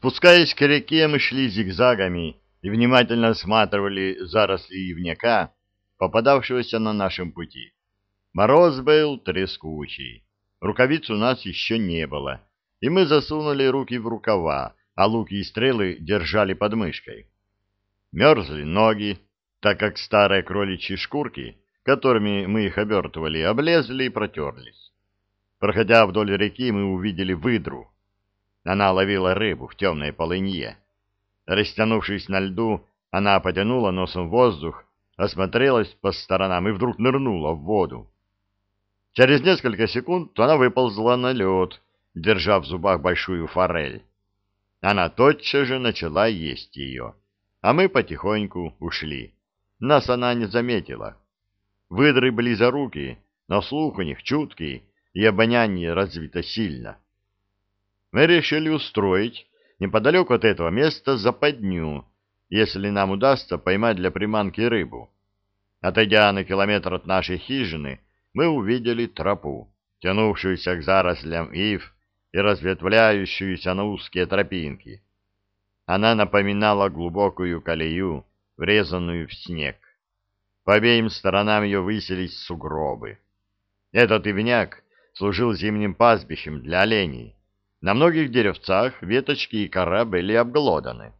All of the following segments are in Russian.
Спускаясь к реке, мы шли зигзагами и внимательно осматривали заросли ивняка, попадавшегося на нашем пути. Мороз был трескучий. Рукавиц у нас еще не было, и мы засунули руки в рукава, а луки и стрелы держали под мышкой. Мерзли ноги, так как старые кроличьи шкурки, которыми мы их обертывали, облезли и протерлись. Проходя вдоль реки, мы увидели выдру. Она ловила рыбу в темной полынье. Растянувшись на льду, она потянула носом воздух, осмотрелась по сторонам и вдруг нырнула в воду. Через несколько секунд она выползла на лед, держа в зубах большую форель. Она тотчас же начала есть ее, а мы потихоньку ушли. Нас она не заметила. Выдры близоруки, но слух у них чуткий, и обоняние развито сильно мы решили устроить неподалеку от этого места западню, если нам удастся поймать для приманки рыбу. Отойдя на километр от нашей хижины, мы увидели тропу, тянувшуюся к зарослям ив и разветвляющуюся на узкие тропинки. Она напоминала глубокую колею, врезанную в снег. По обеим сторонам ее высились сугробы. Этот ивняк служил зимним пастбищем для оленей. На многих деревцах веточки и кора были обглоданы.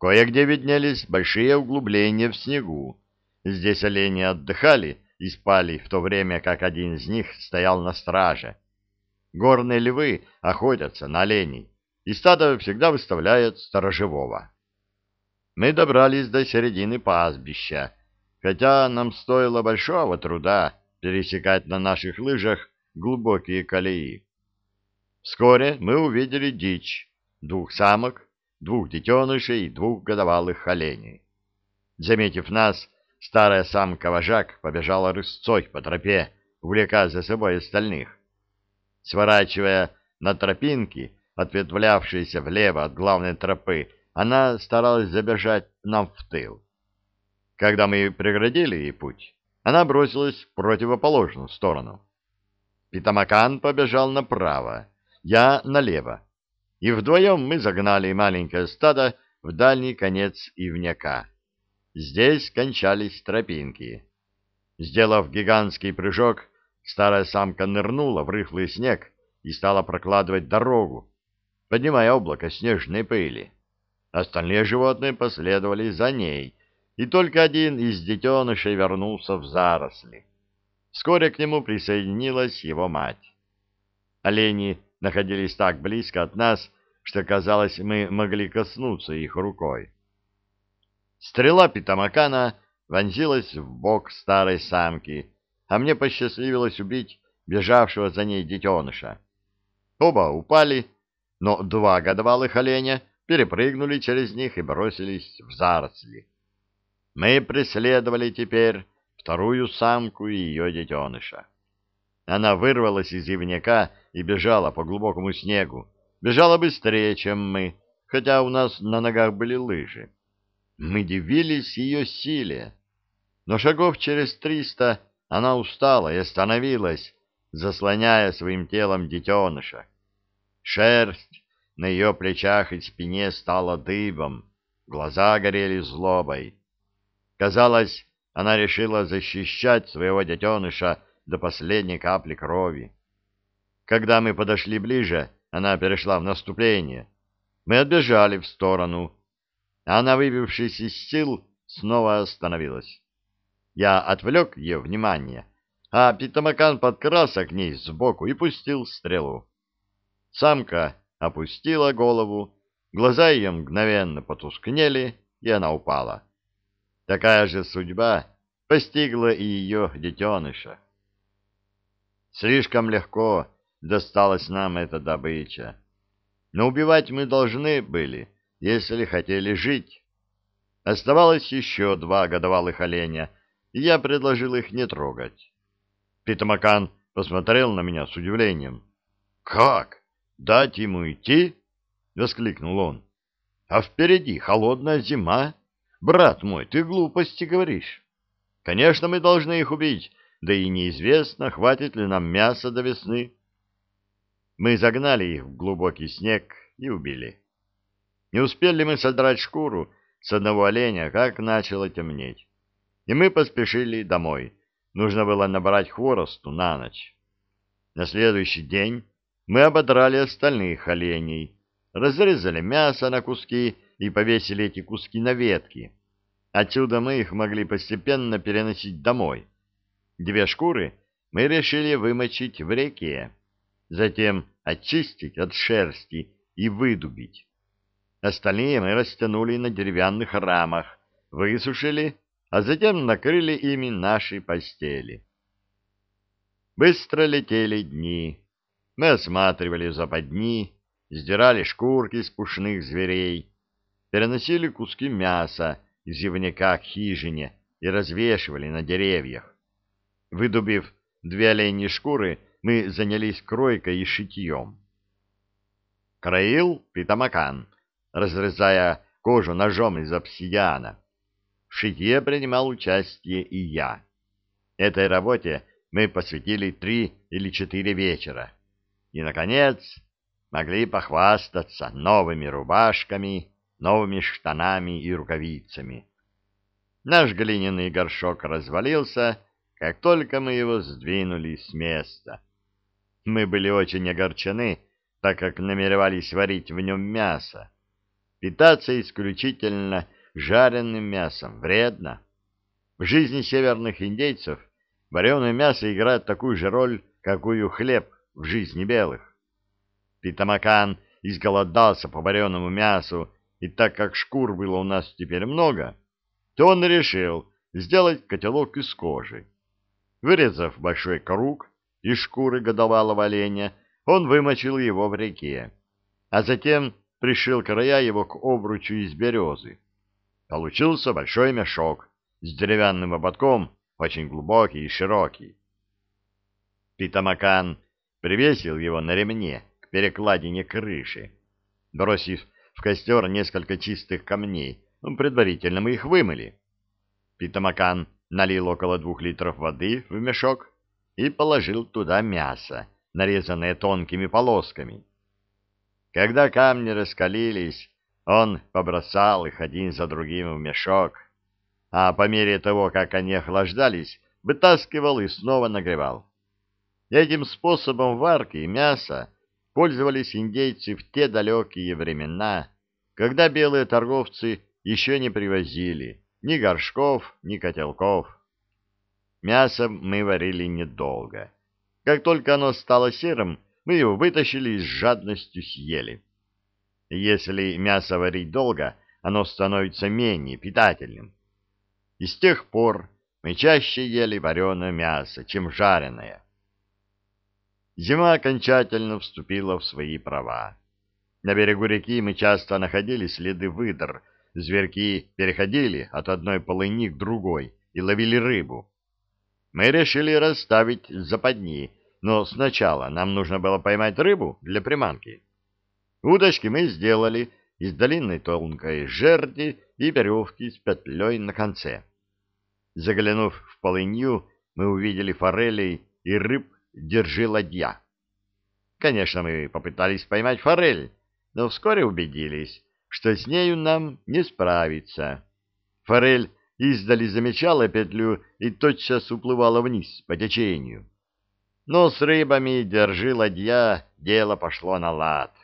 Кое-где виднелись большие углубления в снегу. Здесь олени отдыхали и спали, в то время как один из них стоял на страже. Горные львы охотятся на оленей, и стадо всегда выставляет сторожевого. Мы добрались до середины пастбища, хотя нам стоило большого труда пересекать на наших лыжах глубокие колеи. Вскоре мы увидели дичь, двух самок, двух детенышей и двух годовалых оленей. Заметив нас, старая самка-вожак побежала рысцой по тропе, увлекая за собой остальных. Сворачивая на тропинки, ответвлявшиеся влево от главной тропы, она старалась забежать нам в тыл. Когда мы преградили ей путь, она бросилась в противоположную сторону. Питамакан побежал направо, я налево, и вдвоем мы загнали маленькое стадо в дальний конец ивняка. Здесь кончались тропинки. Сделав гигантский прыжок, старая самка нырнула в рыхлый снег и стала прокладывать дорогу, поднимая облако снежной пыли. Остальные животные последовали за ней, и только один из детенышей вернулся в заросли. Вскоре к нему присоединилась его мать. Олени находились так близко от нас, что, казалось, мы могли коснуться их рукой. Стрела Питамакана вонзилась в бок старой самки, а мне посчастливилось убить бежавшего за ней детеныша. Оба упали, но два годовалых оленя перепрыгнули через них и бросились в заросли. Мы преследовали теперь вторую самку и ее детеныша. Она вырвалась из ивняка и бежала по глубокому снегу. Бежала быстрее, чем мы, хотя у нас на ногах были лыжи. Мы дивились ее силе. Но шагов через триста она устала и остановилась, заслоняя своим телом детеныша. Шерсть на ее плечах и спине стала дыбом, глаза горели злобой. Казалось, она решила защищать своего детеныша до последней капли крови. Когда мы подошли ближе, она перешла в наступление. Мы отбежали в сторону. Она, выбившись из сил, снова остановилась. Я отвлек ее внимание, а Питамакан подкрался к ней сбоку и пустил стрелу. Самка опустила голову, глаза ее мгновенно потускнели, и она упала. Такая же судьба постигла и ее детеныша. Слишком легко досталась нам эта добыча. Но убивать мы должны были, если хотели жить. Оставалось еще два годовалых оленя, и я предложил их не трогать. Питамакан посмотрел на меня с удивлением. «Как? Дать ему идти?» — воскликнул он. «А впереди холодная зима. Брат мой, ты глупости говоришь. Конечно, мы должны их убить, да и неизвестно, хватит ли нам мяса до весны. Мы загнали их в глубокий снег и убили. Не успели мы содрать шкуру с одного оленя, как начало темнеть. И мы поспешили домой. Нужно было набрать хворосту на ночь. На следующий день мы ободрали остальных оленей, разрезали мясо на куски и повесили эти куски на ветки. Отсюда мы их могли постепенно переносить домой. Две шкуры мы решили вымочить в реке, затем очистить от шерсти и выдубить. Остальные мы растянули на деревянных рамах, высушили, а затем накрыли ими наши постели. Быстро летели дни. Мы осматривали западни, сдирали шкурки с пушных зверей, переносили куски мяса из явняка к хижине и развешивали на деревьях. Выдубив две оленьи шкуры, мы занялись кройкой и шитьем. Краил питамакан, разрезая кожу ножом из обсидиана. В шитье принимал участие и я. Этой работе мы посвятили три или четыре вечера. И, наконец, могли похвастаться новыми рубашками, новыми штанами и рукавицами. Наш глиняный горшок развалился, как только мы его сдвинули с места. Мы были очень огорчены, так как намеревались варить в нем мясо. Питаться исключительно жареным мясом вредно. В жизни северных индейцев вареное мясо играет такую же роль, какую хлеб в жизни белых. Питамакан изголодался по вареному мясу, и так как шкур было у нас теперь много, то он решил сделать котелок из кожи. Вырезав большой круг из шкуры годовалого оленя, он вымочил его в реке, а затем пришил края его к обручу из березы. Получился большой мешок с деревянным ободком, очень глубокий и широкий. Питамакан привесил его на ремне к перекладине крыши. Бросив в костер несколько чистых камней, предварительно мы их вымыли. Питамакан налил около двух литров воды в мешок и положил туда мясо, нарезанное тонкими полосками. Когда камни раскалились, он побросал их один за другим в мешок, а по мере того, как они охлаждались, вытаскивал и снова нагревал. Этим способом варки мяса пользовались индейцы в те далекие времена, когда белые торговцы еще не привозили ни горшков, ни котелков. Мясо мы варили недолго. Как только оно стало серым, мы его вытащили и с жадностью съели. Если мясо варить долго, оно становится менее питательным. И с тех пор мы чаще ели вареное мясо, чем жареное. Зима окончательно вступила в свои права. На берегу реки мы часто находили следы выдр, Зверьки переходили от одной полыни к другой и ловили рыбу. Мы решили расставить западни, но сначала нам нужно было поймать рыбу для приманки. Удочки мы сделали из длинной тонкой жерди и веревки с петлей на конце. Заглянув в полынью, мы увидели форелей и рыб «Держи ладья». Конечно, мы попытались поймать форель, но вскоре убедились, что с нею нам не справиться. Форель издали замечала петлю и тотчас уплывала вниз по течению. Но с рыбами держи ладья, дело пошло на лад.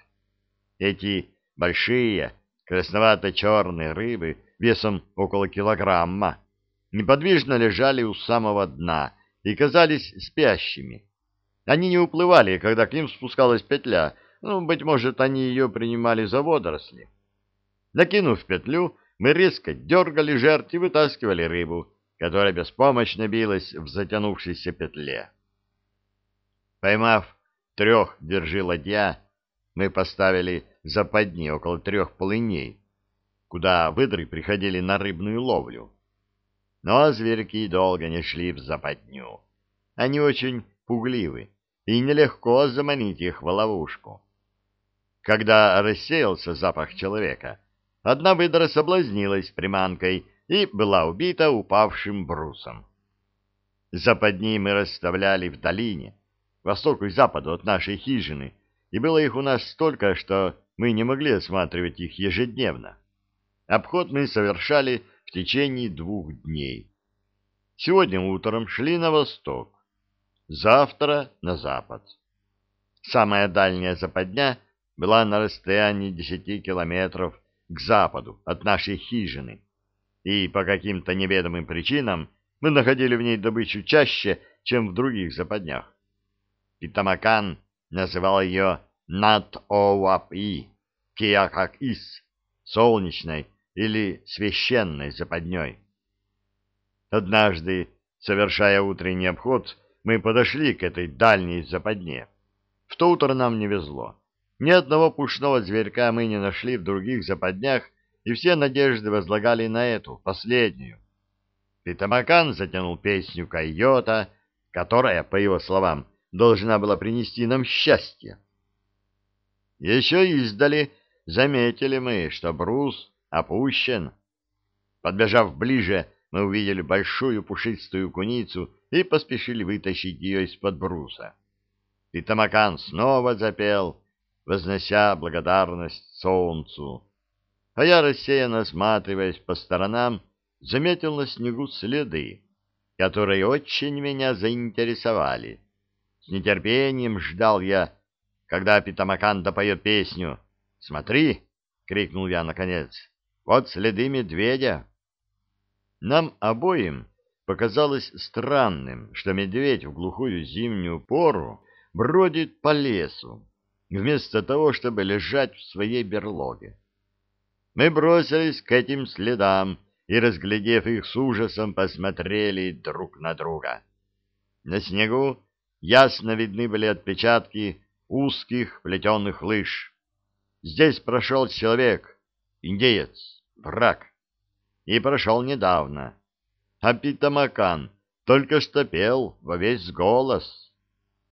Эти большие, красновато-черные рыбы весом около килограмма неподвижно лежали у самого дна и казались спящими. Они не уплывали, когда к ним спускалась петля, ну, быть может, они ее принимали за водоросли. Накинув петлю, мы резко дергали жертв и вытаскивали рыбу, которая беспомощно билась в затянувшейся петле. Поймав трех «держи ладья», мы поставили западни около трех полыней, куда выдры приходили на рыбную ловлю. Но зверьки долго не шли в западню. Они очень пугливы, и нелегко заманить их в ловушку. Когда рассеялся запах человека, Одна выдра соблазнилась приманкой и была убита упавшим брусом. Западни мы расставляли в долине, востоку и западу от нашей хижины, и было их у нас столько, что мы не могли осматривать их ежедневно. Обход мы совершали в течение двух дней. Сегодня утром шли на восток, завтра на запад. Самая дальняя западня была на расстоянии десяти километров к западу от нашей хижины, и по каким-то неведомым причинам мы находили в ней добычу чаще, чем в других западнях. Питамакан называл ее Нат-Оуап-И, Киакак-Ис, солнечной или священной западней. Однажды, совершая утренний обход, мы подошли к этой дальней западне. В то утро нам не везло. Ни одного пушного зверька мы не нашли в других западнях, и все надежды возлагали на эту, последнюю. Питамакан затянул песню койота, которая, по его словам, должна была принести нам счастье. Еще издали заметили мы, что брус опущен. Подбежав ближе, мы увидели большую пушистую куницу и поспешили вытащить ее из-под бруса. Питамакан снова запел, вознося благодарность солнцу. А я, рассеянно осматриваясь по сторонам, заметил на снегу следы, которые очень меня заинтересовали. С нетерпением ждал я, когда Питамакан допоет песню. «Смотри!» — крикнул я наконец. «Вот следы медведя!» Нам обоим показалось странным, что медведь в глухую зимнюю пору бродит по лесу, вместо того, чтобы лежать в своей берлоге. Мы бросились к этим следам и, разглядев их с ужасом, посмотрели друг на друга. На снегу ясно видны были отпечатки узких плетеных лыж. Здесь прошел человек, индеец, враг, и прошел недавно. А Питамакан только что пел во весь голос.